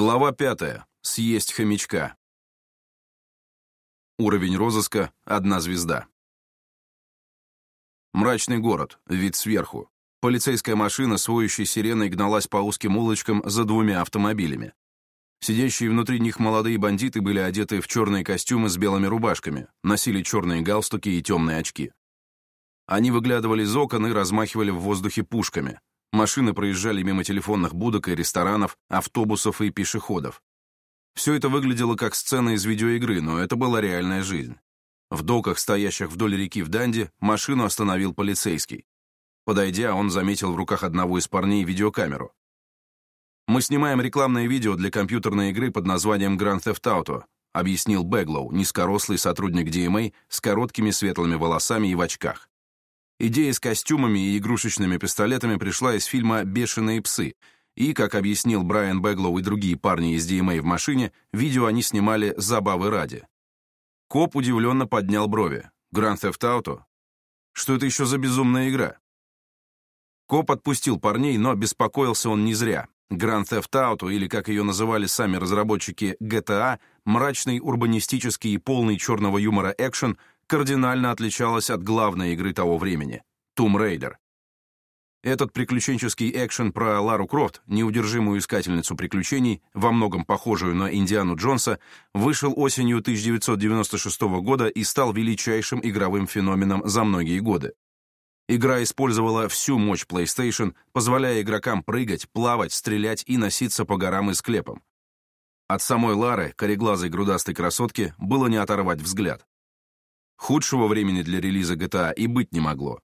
Глава пятая. Съесть хомячка. Уровень розыска – одна звезда. Мрачный город, вид сверху. Полицейская машина с воющей сиреной гналась по узким улочкам за двумя автомобилями. Сидящие внутри них молодые бандиты были одеты в черные костюмы с белыми рубашками, носили черные галстуки и темные очки. Они выглядывали из окон и размахивали в воздухе пушками – Машины проезжали мимо телефонных будок и ресторанов, автобусов и пешеходов. Все это выглядело как сцена из видеоигры, но это была реальная жизнь. В доках, стоящих вдоль реки в Данде, машину остановил полицейский. Подойдя, он заметил в руках одного из парней видеокамеру. «Мы снимаем рекламное видео для компьютерной игры под названием Grand Theft Auto», объяснил Бэглоу, низкорослый сотрудник DMA с короткими светлыми волосами и в очках. Идея с костюмами и игрушечными пистолетами пришла из фильма «Бешеные псы», и, как объяснил Брайан Бэглоу и другие парни из DMA в машине, видео они снимали забавы ради. Коп удивленно поднял брови. «Grand Theft Auto? Что это еще за безумная игра?» Коп отпустил парней, но беспокоился он не зря. Grand Theft Auto, или как ее называли сами разработчики GTA, а», мрачный урбанистический и полный черного юмора экшен, кардинально отличалась от главной игры того времени — Tomb Raider. Этот приключенческий экшен про Лару Крофт, неудержимую искательницу приключений, во многом похожую на Индиану Джонса, вышел осенью 1996 года и стал величайшим игровым феноменом за многие годы. Игра использовала всю мощь PlayStation, позволяя игрокам прыгать, плавать, стрелять и носиться по горам и склепам. От самой Лары, кореглазой грудастой красотки, было не оторвать взгляд. Худшего времени для релиза GTA и быть не могло.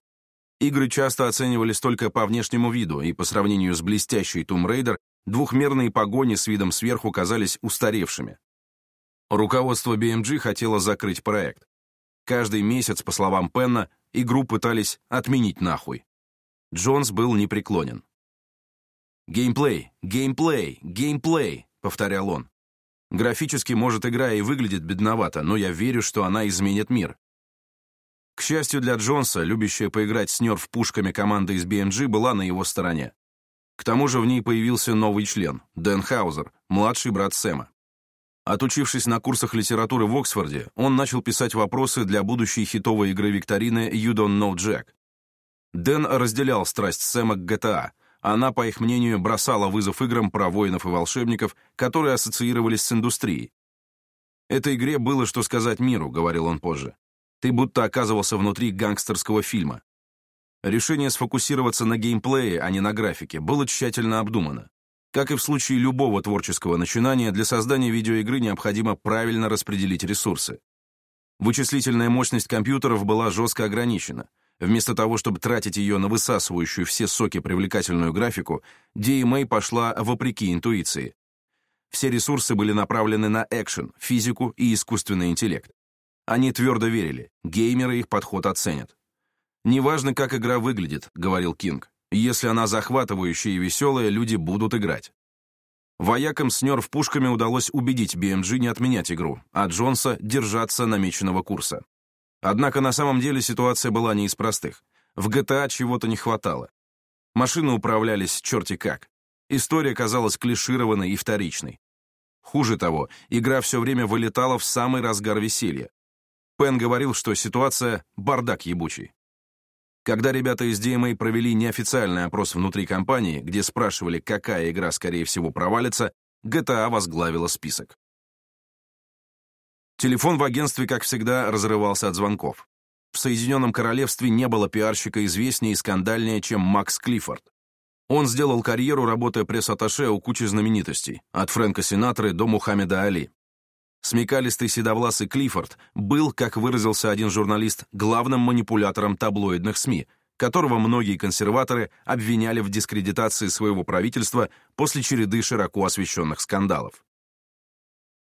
Игры часто оценивались только по внешнему виду, и по сравнению с блестящей Tomb Raider двухмерные погони с видом сверху казались устаревшими. Руководство BMG хотело закрыть проект. Каждый месяц, по словам Пенна, игру пытались отменить нахуй. Джонс был непреклонен. «Геймплей, геймплей, геймплей», — повторял он. «Графически, может, игра и выглядит бедновато, но я верю, что она изменит мир. К счастью для Джонса, любящая поиграть с нерв пушками команда из BNG была на его стороне. К тому же в ней появился новый член, Дэн Хаузер, младший брат Сэма. Отучившись на курсах литературы в Оксфорде, он начал писать вопросы для будущей хитовой игры викторины «You Don't Know Jack». Дэн разделял страсть Сэма к GTA. Она, по их мнению, бросала вызов играм про воинов и волшебников, которые ассоциировались с индустрией. «Этой игре было что сказать миру», — говорил он позже. Ты будто оказывался внутри гангстерского фильма. Решение сфокусироваться на геймплее, а не на графике, было тщательно обдумано. Как и в случае любого творческого начинания, для создания видеоигры необходимо правильно распределить ресурсы. Вычислительная мощность компьютеров была жестко ограничена. Вместо того, чтобы тратить ее на высасывающую все соки привлекательную графику, DMA пошла вопреки интуиции. Все ресурсы были направлены на экшен, физику и искусственный интеллект. Они твердо верили, геймеры их подход оценят. «Неважно, как игра выглядит», — говорил Кинг. «Если она захватывающая и веселая, люди будут играть». Воякам с нерв пушками удалось убедить BMG не отменять игру, а Джонса держаться намеченного курса. Однако на самом деле ситуация была не из простых. В GTA чего-то не хватало. Машины управлялись черти как. История казалась клишированной и вторичной. Хуже того, игра все время вылетала в самый разгар веселья, Пен говорил, что ситуация — бардак ебучий. Когда ребята из DMA провели неофициальный опрос внутри компании, где спрашивали, какая игра, скорее всего, провалится, GTA возглавила список. Телефон в агентстве, как всегда, разрывался от звонков. В Соединенном Королевстве не было пиарщика известнее и скандальнее, чем Макс Клиффорд. Он сделал карьеру, работая пресс-атташе у кучи знаменитостей, от Фрэнка Синатры до Мухаммеда Али. Смекалистый седовласый Клиффорд был, как выразился один журналист, главным манипулятором таблоидных СМИ, которого многие консерваторы обвиняли в дискредитации своего правительства после череды широко освещенных скандалов.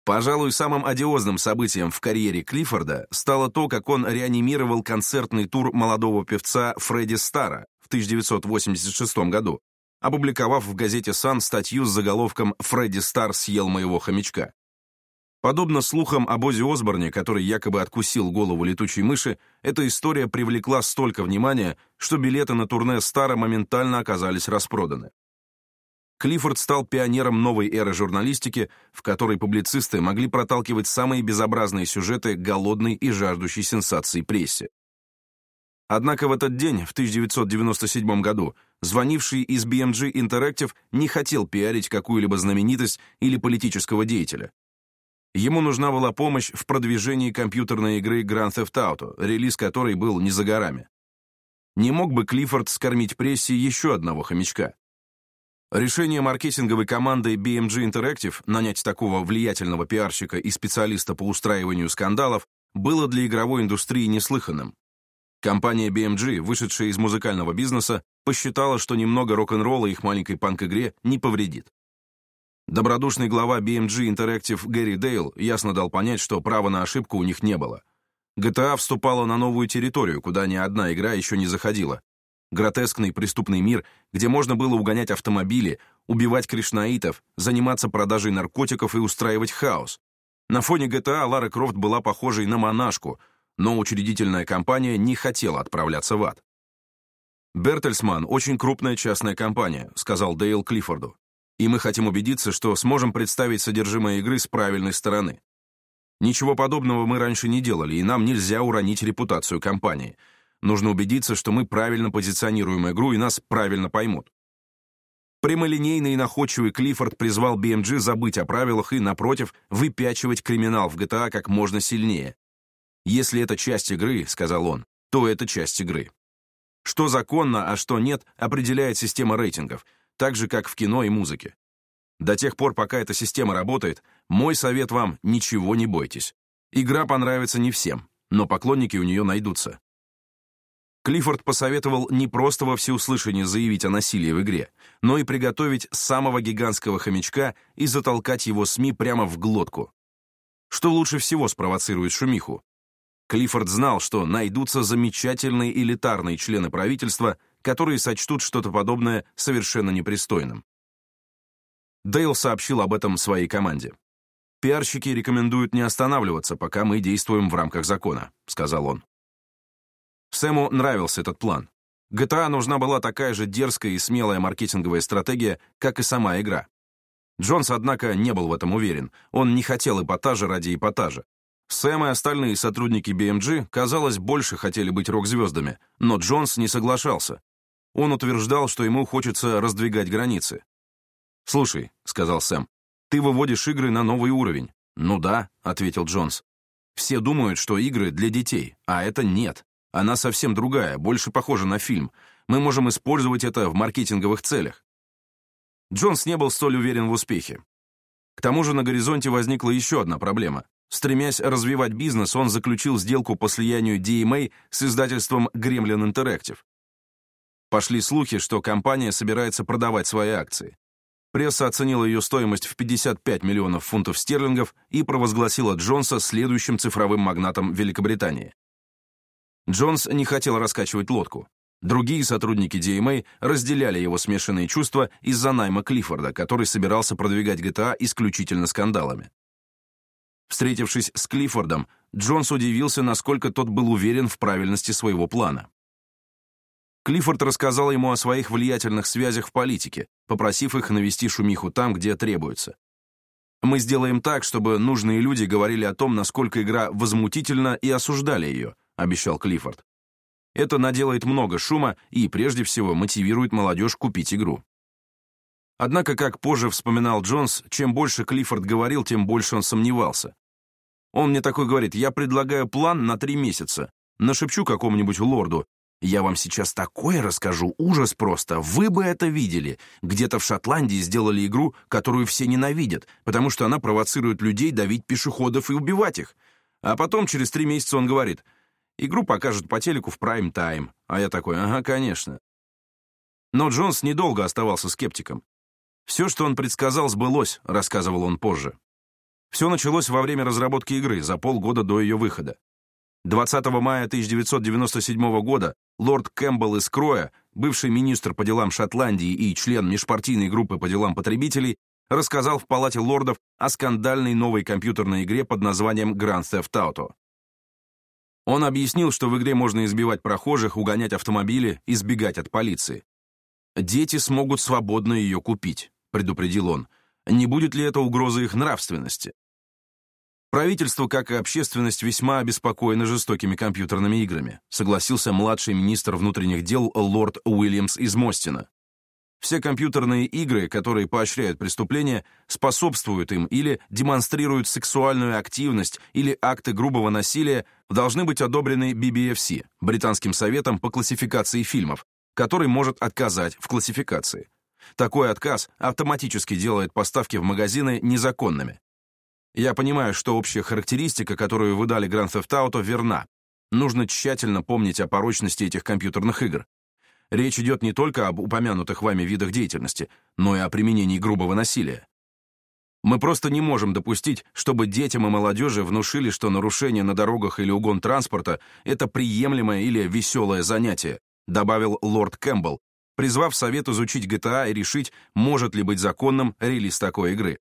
Пожалуй, самым одиозным событием в карьере Клиффорда стало то, как он реанимировал концертный тур молодого певца Фредди Стара в 1986 году, опубликовав в газете «Сан» статью с заголовком «Фредди Стар съел моего хомячка». Подобно слухам об Ози Осборне, который якобы откусил голову летучей мыши, эта история привлекла столько внимания, что билеты на турне Стара моментально оказались распроданы. Клиффорд стал пионером новой эры журналистики, в которой публицисты могли проталкивать самые безобразные сюжеты голодной и жаждущей сенсации прессе. Однако в этот день, в 1997 году, звонивший из BMG Interactive не хотел пиарить какую-либо знаменитость или политического деятеля. Ему нужна была помощь в продвижении компьютерной игры Grand Theft Auto, релиз которой был не за горами. Не мог бы Клиффорд скормить прессе еще одного хомячка? Решение маркетинговой команды BMG Interactive нанять такого влиятельного пиарщика и специалиста по устраиванию скандалов было для игровой индустрии неслыханным. Компания BMG, вышедшая из музыкального бизнеса, посчитала, что немного рок-н-ролла их маленькой панк-игре не повредит. Добродушный глава BMG Interactive Гэри Дейл ясно дал понять, что права на ошибку у них не было. GTA вступала на новую территорию, куда ни одна игра еще не заходила. Гротескный преступный мир, где можно было угонять автомобили, убивать кришнаитов, заниматься продажей наркотиков и устраивать хаос. На фоне GTA Лара Крофт была похожей на монашку, но учредительная компания не хотела отправляться в ад. «Бертельсман — очень крупная частная компания», — сказал Дейл Клиффорду и мы хотим убедиться, что сможем представить содержимое игры с правильной стороны. Ничего подобного мы раньше не делали, и нам нельзя уронить репутацию компании. Нужно убедиться, что мы правильно позиционируем игру, и нас правильно поймут. Прямолинейный и находчивый Клиффорд призвал BMG забыть о правилах и, напротив, выпячивать криминал в GTA как можно сильнее. «Если это часть игры», — сказал он, — «то это часть игры». Что законно, а что нет, определяет система рейтингов — так же, как в кино и музыке. До тех пор, пока эта система работает, мой совет вам — ничего не бойтесь. Игра понравится не всем, но поклонники у нее найдутся. Клиффорд посоветовал не просто во всеуслышание заявить о насилии в игре, но и приготовить самого гигантского хомячка и затолкать его СМИ прямо в глотку. Что лучше всего спровоцирует шумиху? Клиффорд знал, что найдутся замечательные элитарные члены правительства — которые сочтут что-то подобное совершенно непристойным. Дейл сообщил об этом своей команде. «Пиарщики рекомендуют не останавливаться, пока мы действуем в рамках закона», — сказал он. Сэму нравился этот план. GTA нужна была такая же дерзкая и смелая маркетинговая стратегия, как и сама игра. Джонс, однако, не был в этом уверен. Он не хотел эпатажа ради эпатажа. Сэм и остальные сотрудники BMG, казалось, больше хотели быть рок-звездами, но Джонс не соглашался. Он утверждал, что ему хочется раздвигать границы. «Слушай», — сказал Сэм, — «ты выводишь игры на новый уровень». «Ну да», — ответил Джонс. «Все думают, что игры для детей, а это нет. Она совсем другая, больше похожа на фильм. Мы можем использовать это в маркетинговых целях». Джонс не был столь уверен в успехе. К тому же на горизонте возникла еще одна проблема. Стремясь развивать бизнес, он заключил сделку по слиянию DMA с издательством Gremlin Interactive. Пошли слухи, что компания собирается продавать свои акции. Пресса оценила ее стоимость в 55 миллионов фунтов стерлингов и провозгласила Джонса следующим цифровым магнатом Великобритании. Джонс не хотел раскачивать лодку. Другие сотрудники DMA эм разделяли его смешанные чувства из-за найма Клиффорда, который собирался продвигать GTA а исключительно скандалами. Встретившись с Клиффордом, Джонс удивился, насколько тот был уверен в правильности своего плана. Клиффорд рассказал ему о своих влиятельных связях в политике, попросив их навести шумиху там, где требуется. «Мы сделаем так, чтобы нужные люди говорили о том, насколько игра возмутительна и осуждали ее», — обещал Клиффорд. «Это наделает много шума и, прежде всего, мотивирует молодежь купить игру». Однако, как позже вспоминал Джонс, чем больше Клиффорд говорил, тем больше он сомневался. Он мне такой говорит, я предлагаю план на три месяца, нашепчу какому-нибудь лорду, я вам сейчас такое расскажу, ужас просто. Вы бы это видели. Где-то в Шотландии сделали игру, которую все ненавидят, потому что она провоцирует людей давить пешеходов и убивать их. А потом, через три месяца, он говорит, игру покажут по телеку в прайм-тайм. А я такой, ага, конечно. Но Джонс недолго оставался скептиком. «Все, что он предсказал, сбылось», — рассказывал он позже. Все началось во время разработки игры, за полгода до ее выхода. 20 мая 1997 года лорд Кэмпбелл из Кроя, бывший министр по делам Шотландии и член межпартийной группы по делам потребителей, рассказал в Палате лордов о скандальной новой компьютерной игре под названием Grand Theft Auto. Он объяснил, что в игре можно избивать прохожих, угонять автомобили, избегать от полиции. «Дети смогут свободно ее купить», — предупредил он. «Не будет ли это угроза их нравственности?» Правительство, как и общественность, весьма обеспокоено жестокими компьютерными играми, согласился младший министр внутренних дел лорд Уильямс из Мостина. Все компьютерные игры, которые поощряют преступления, способствуют им или демонстрируют сексуальную активность или акты грубого насилия, должны быть одобрены BBFC, Британским советом по классификации фильмов, который может отказать в классификации. Такой отказ автоматически делает поставки в магазины незаконными. Я понимаю, что общая характеристика, которую вы дали Grand Theft Auto, верна. Нужно тщательно помнить о порочности этих компьютерных игр. Речь идет не только об упомянутых вами видах деятельности, но и о применении грубого насилия. Мы просто не можем допустить, чтобы детям и молодежи внушили, что нарушение на дорогах или угон транспорта — это приемлемое или веселое занятие, добавил лорд Кэмпбелл, призвав совет изучить GTA и решить, может ли быть законным релиз такой игры.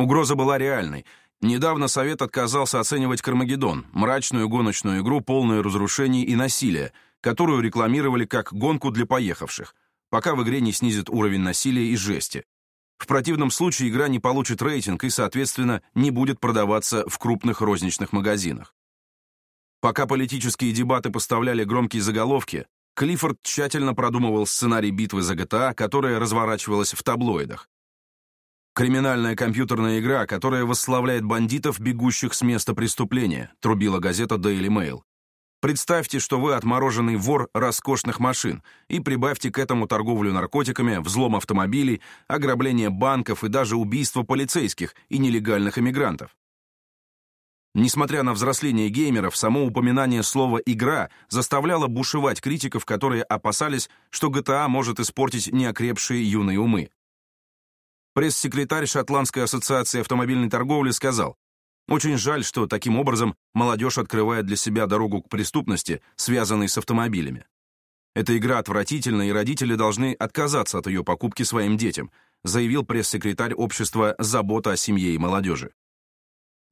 Угроза была реальной. Недавно Совет отказался оценивать «Кармагеддон» — мрачную гоночную игру, полную разрушений и насилия, которую рекламировали как гонку для поехавших, пока в игре не снизит уровень насилия и жести. В противном случае игра не получит рейтинг и, соответственно, не будет продаваться в крупных розничных магазинах. Пока политические дебаты поставляли громкие заголовки, Клиффорд тщательно продумывал сценарий битвы за GTA, которая разворачивалась в таблоидах. Криминальная компьютерная игра, которая восславляет бандитов, бегущих с места преступления, трубила газета Daily Mail. Представьте, что вы отмороженный вор роскошных машин, и прибавьте к этому торговлю наркотиками, взлом автомобилей, ограбление банков и даже убийство полицейских и нелегальных иммигрантов. Несмотря на взросление геймеров, само упоминание слова «игра» заставляло бушевать критиков, которые опасались, что GTA может испортить неокрепшие юные умы. Пресс-секретарь Шотландской ассоциации автомобильной торговли сказал, «Очень жаль, что таким образом молодежь открывает для себя дорогу к преступности, связанной с автомобилями. Эта игра отвратительна, и родители должны отказаться от ее покупки своим детям», заявил пресс-секретарь общества «Забота о семье и молодежи».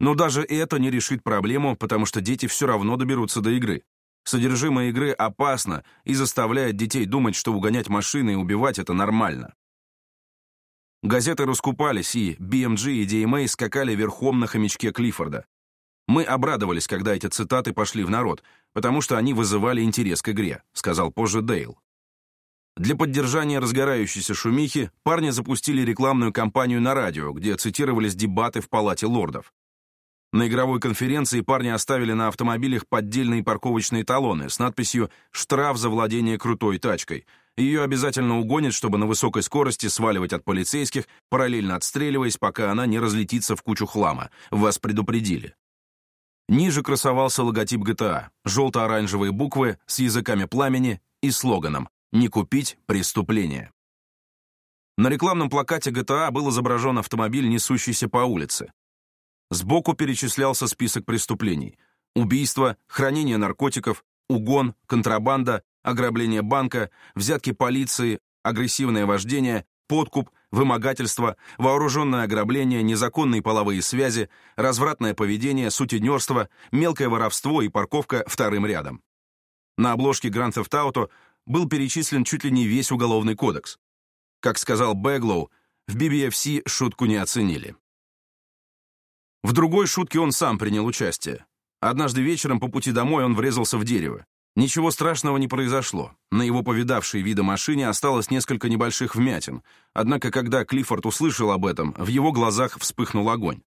Но даже это не решит проблему, потому что дети все равно доберутся до игры. Содержимое игры опасно и заставляет детей думать, что угонять машины и убивать — это нормально. Газеты раскупались, и BMG и DMA скакали верхом на хомячке Клиффорда. «Мы обрадовались, когда эти цитаты пошли в народ, потому что они вызывали интерес к игре», — сказал позже Дейл. Для поддержания разгорающейся шумихи парни запустили рекламную кампанию на радио, где цитировались дебаты в Палате лордов. На игровой конференции парни оставили на автомобилях поддельные парковочные талоны с надписью «Штраф за владение крутой тачкой», ее обязательно угонят, чтобы на высокой скорости сваливать от полицейских, параллельно отстреливаясь, пока она не разлетится в кучу хлама. Вас предупредили. Ниже красовался логотип ГТА желто-оранжевые буквы с языками пламени и слоганом «Не купить преступление». На рекламном плакате ГТА был изображен автомобиль, несущийся по улице. Сбоку перечислялся список преступлений. Убийство, хранение наркотиков, угон, контрабанда, ограбление банка, взятки полиции, агрессивное вождение, подкуп, вымогательство, вооруженное ограбление, незаконные половые связи, развратное поведение, сутенерство, мелкое воровство и парковка вторым рядом. На обложке Grand Theft Auto был перечислен чуть ли не весь Уголовный кодекс. Как сказал Беглоу, в BBFC шутку не оценили. В другой шутке он сам принял участие. Однажды вечером по пути домой он врезался в дерево. Ничего страшного не произошло. На его повидавшей вида машине осталось несколько небольших вмятин. Однако, когда Клиффорд услышал об этом, в его глазах вспыхнул огонь.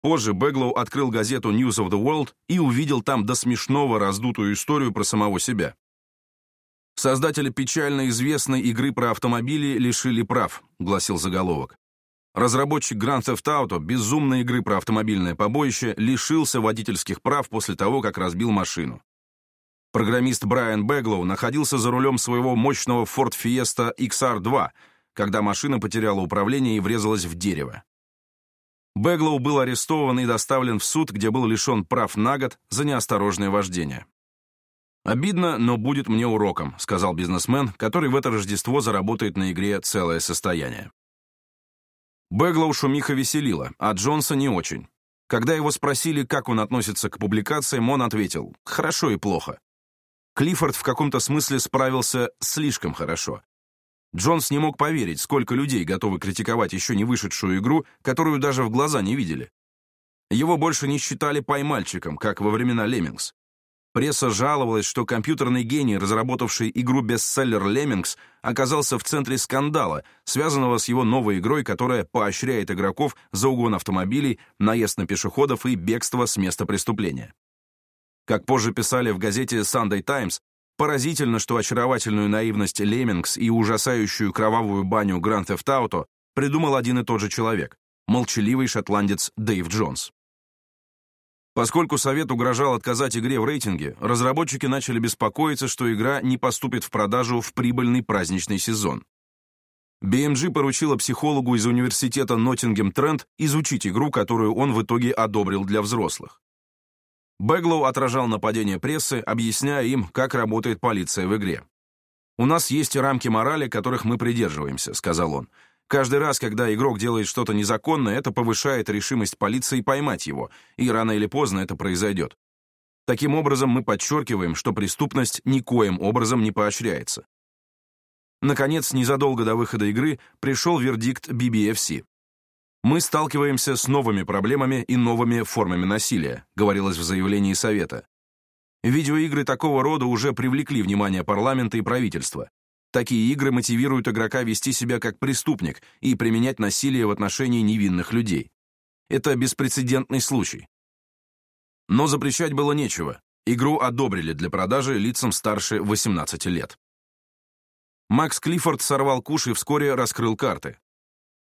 Позже Бэглоу открыл газету News of the World и увидел там до смешного раздутую историю про самого себя. «Создателя печально известной игры про автомобили лишили прав», — гласил заголовок. Разработчик Grand Theft Auto безумной игры про автомобильное побоище лишился водительских прав после того, как разбил машину. Программист Брайан Беглоу находился за рулем своего мощного Ford Fiesta XR2, когда машина потеряла управление и врезалась в дерево. Беглоу был арестован и доставлен в суд, где был лишен прав на год за неосторожное вождение. «Обидно, но будет мне уроком», — сказал бизнесмен, который в это Рождество заработает на игре целое состояние. Беглоу шумиха веселила, а Джонса не очень. Когда его спросили, как он относится к публикациям, он ответил «хорошо и плохо». Клиффорд в каком-то смысле справился слишком хорошо. Джонс не мог поверить, сколько людей готовы критиковать еще не вышедшую игру, которую даже в глаза не видели. Его больше не считали поймальчиком, как во времена Леммингс. Пресса жаловалась, что компьютерный гений, разработавший игру-бестселлер «Леммингс», оказался в центре скандала, связанного с его новой игрой, которая поощряет игроков за угон автомобилей, наезд на пешеходов и бегство с места преступления. Как позже писали в газете Sunday Times, поразительно, что очаровательную наивность Леммингс и ужасающую кровавую баню Grand Theft Auto придумал один и тот же человек — молчаливый шотландец Дэйв Джонс. Поскольку совет угрожал отказать игре в рейтинге, разработчики начали беспокоиться, что игра не поступит в продажу в прибыльный праздничный сезон. BMG поручила психологу из университета Ноттингем Трент изучить игру, которую он в итоге одобрил для взрослых. Беглоу отражал нападение прессы, объясняя им, как работает полиция в игре. «У нас есть рамки морали, которых мы придерживаемся», — сказал он. «Каждый раз, когда игрок делает что-то незаконное, это повышает решимость полиции поймать его, и рано или поздно это произойдет. Таким образом, мы подчеркиваем, что преступность никоим образом не поощряется». Наконец, незадолго до выхода игры пришел вердикт BBFC. Мы сталкиваемся с новыми проблемами и новыми формами насилия, говорилось в заявлении Совета. Видеоигры такого рода уже привлекли внимание парламента и правительства. Такие игры мотивируют игрока вести себя как преступник и применять насилие в отношении невинных людей. Это беспрецедентный случай. Но запрещать было нечего. Игру одобрили для продажи лицам старше 18 лет. Макс Клиффорд сорвал куш и вскоре раскрыл карты.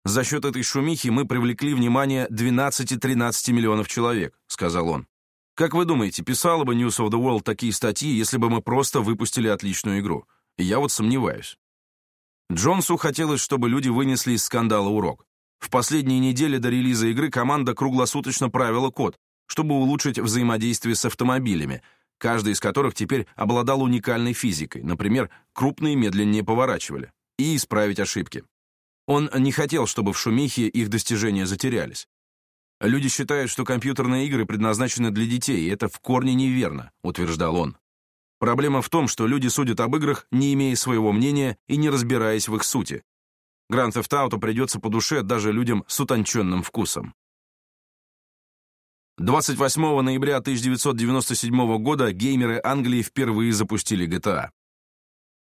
За счет этой шумихи мы привлекли внимание 12-13 миллионов человек», — сказал он. «Как вы думаете, писала бы News of the World такие статьи, если бы мы просто выпустили отличную игру? Я вот сомневаюсь». Джонсу хотелось, чтобы люди вынесли из скандала урок. В последние недели до релиза игры команда круглосуточно правила код, чтобы улучшить взаимодействие с автомобилями, каждый из которых теперь обладал уникальной физикой, например, крупные медленнее поворачивали, и исправить ошибки. Он не хотел, чтобы в шумихе их достижения затерялись. «Люди считают, что компьютерные игры предназначены для детей, и это в корне неверно», — утверждал он. «Проблема в том, что люди судят об играх, не имея своего мнения и не разбираясь в их сути. Grand Theft Auto придется по душе даже людям с утонченным вкусом». 28 ноября 1997 года геймеры Англии впервые запустили GTA.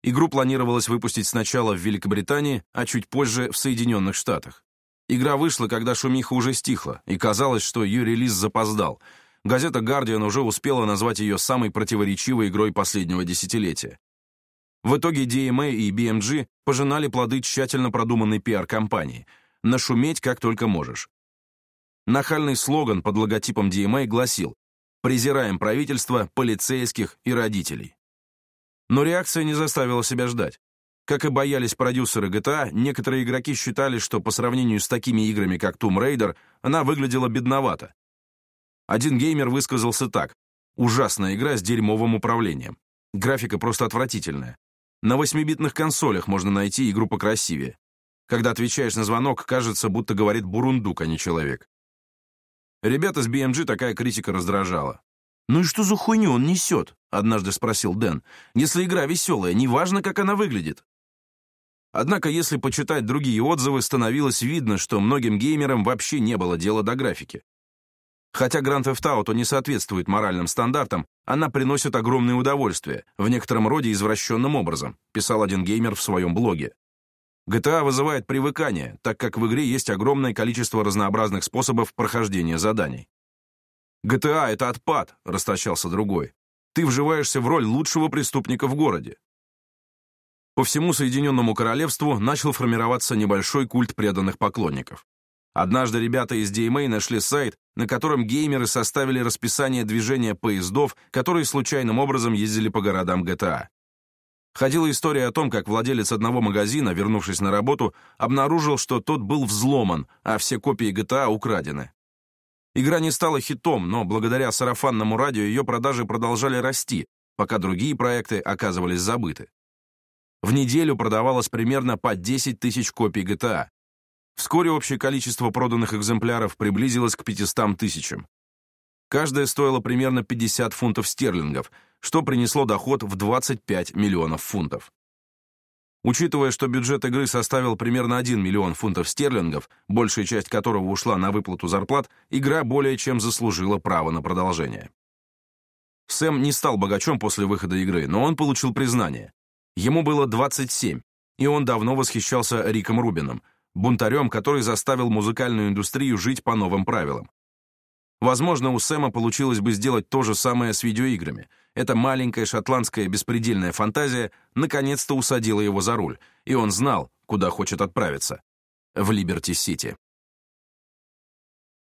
Игру планировалось выпустить сначала в Великобритании, а чуть позже в Соединенных Штатах. Игра вышла, когда шумиха уже стихла, и казалось, что ее релиз запоздал. Газета «Гардиан» уже успела назвать ее самой противоречивой игрой последнего десятилетия. В итоге DMA и BMG пожинали плоды тщательно продуманной пиар-компании. Нашуметь как только можешь. Нахальный слоган под логотипом DMA гласил «Презираем правительство, полицейских и родителей». Но реакция не заставила себя ждать. Как и боялись продюсеры GTA, некоторые игроки считали, что по сравнению с такими играми, как Tomb Raider, она выглядела бедновато. Один геймер высказался так. «Ужасная игра с дерьмовым управлением. Графика просто отвратительная. На 8-битных консолях можно найти игру покрасивее. Когда отвечаешь на звонок, кажется, будто говорит бурундук, а не человек». Ребята с BMG такая критика раздражала. «Ну и что за хуйню он несет?» — однажды спросил Дэн. «Если игра веселая, неважно, как она выглядит». Однако, если почитать другие отзывы, становилось видно, что многим геймерам вообще не было дела до графики. Хотя Grand Theft Auto не соответствует моральным стандартам, она приносит огромное удовольствие, в некотором роде извращенным образом, писал один геймер в своем блоге. GTA вызывает привыкание, так как в игре есть огромное количество разнообразных способов прохождения заданий. ГТА — это отпад», — расточался другой. «Ты вживаешься в роль лучшего преступника в городе». По всему Соединенному Королевству начал формироваться небольшой культ преданных поклонников. Однажды ребята из DMA эм нашли сайт, на котором геймеры составили расписание движения поездов, которые случайным образом ездили по городам GTA. А. Ходила история о том, как владелец одного магазина, вернувшись на работу, обнаружил, что тот был взломан, а все копии GTA а украдены. Игра не стала хитом, но благодаря сарафанному радио ее продажи продолжали расти, пока другие проекты оказывались забыты. В неделю продавалось примерно по 10 тысяч копий GTA. Вскоре общее количество проданных экземпляров приблизилось к 500 тысячам. Каждая стоила примерно 50 фунтов стерлингов, что принесло доход в 25 миллионов фунтов. Учитывая, что бюджет игры составил примерно 1 миллион фунтов стерлингов, большая часть которого ушла на выплату зарплат, игра более чем заслужила право на продолжение. Сэм не стал богачом после выхода игры, но он получил признание. Ему было 27, и он давно восхищался Риком Рубином, бунтарем, который заставил музыкальную индустрию жить по новым правилам. Возможно, у Сэма получилось бы сделать то же самое с видеоиграми — эта маленькая шотландская беспредельная фантазия наконец-то усадила его за руль, и он знал, куда хочет отправиться. В Либерти-Сити.